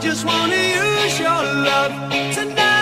just wanna use your love tonight.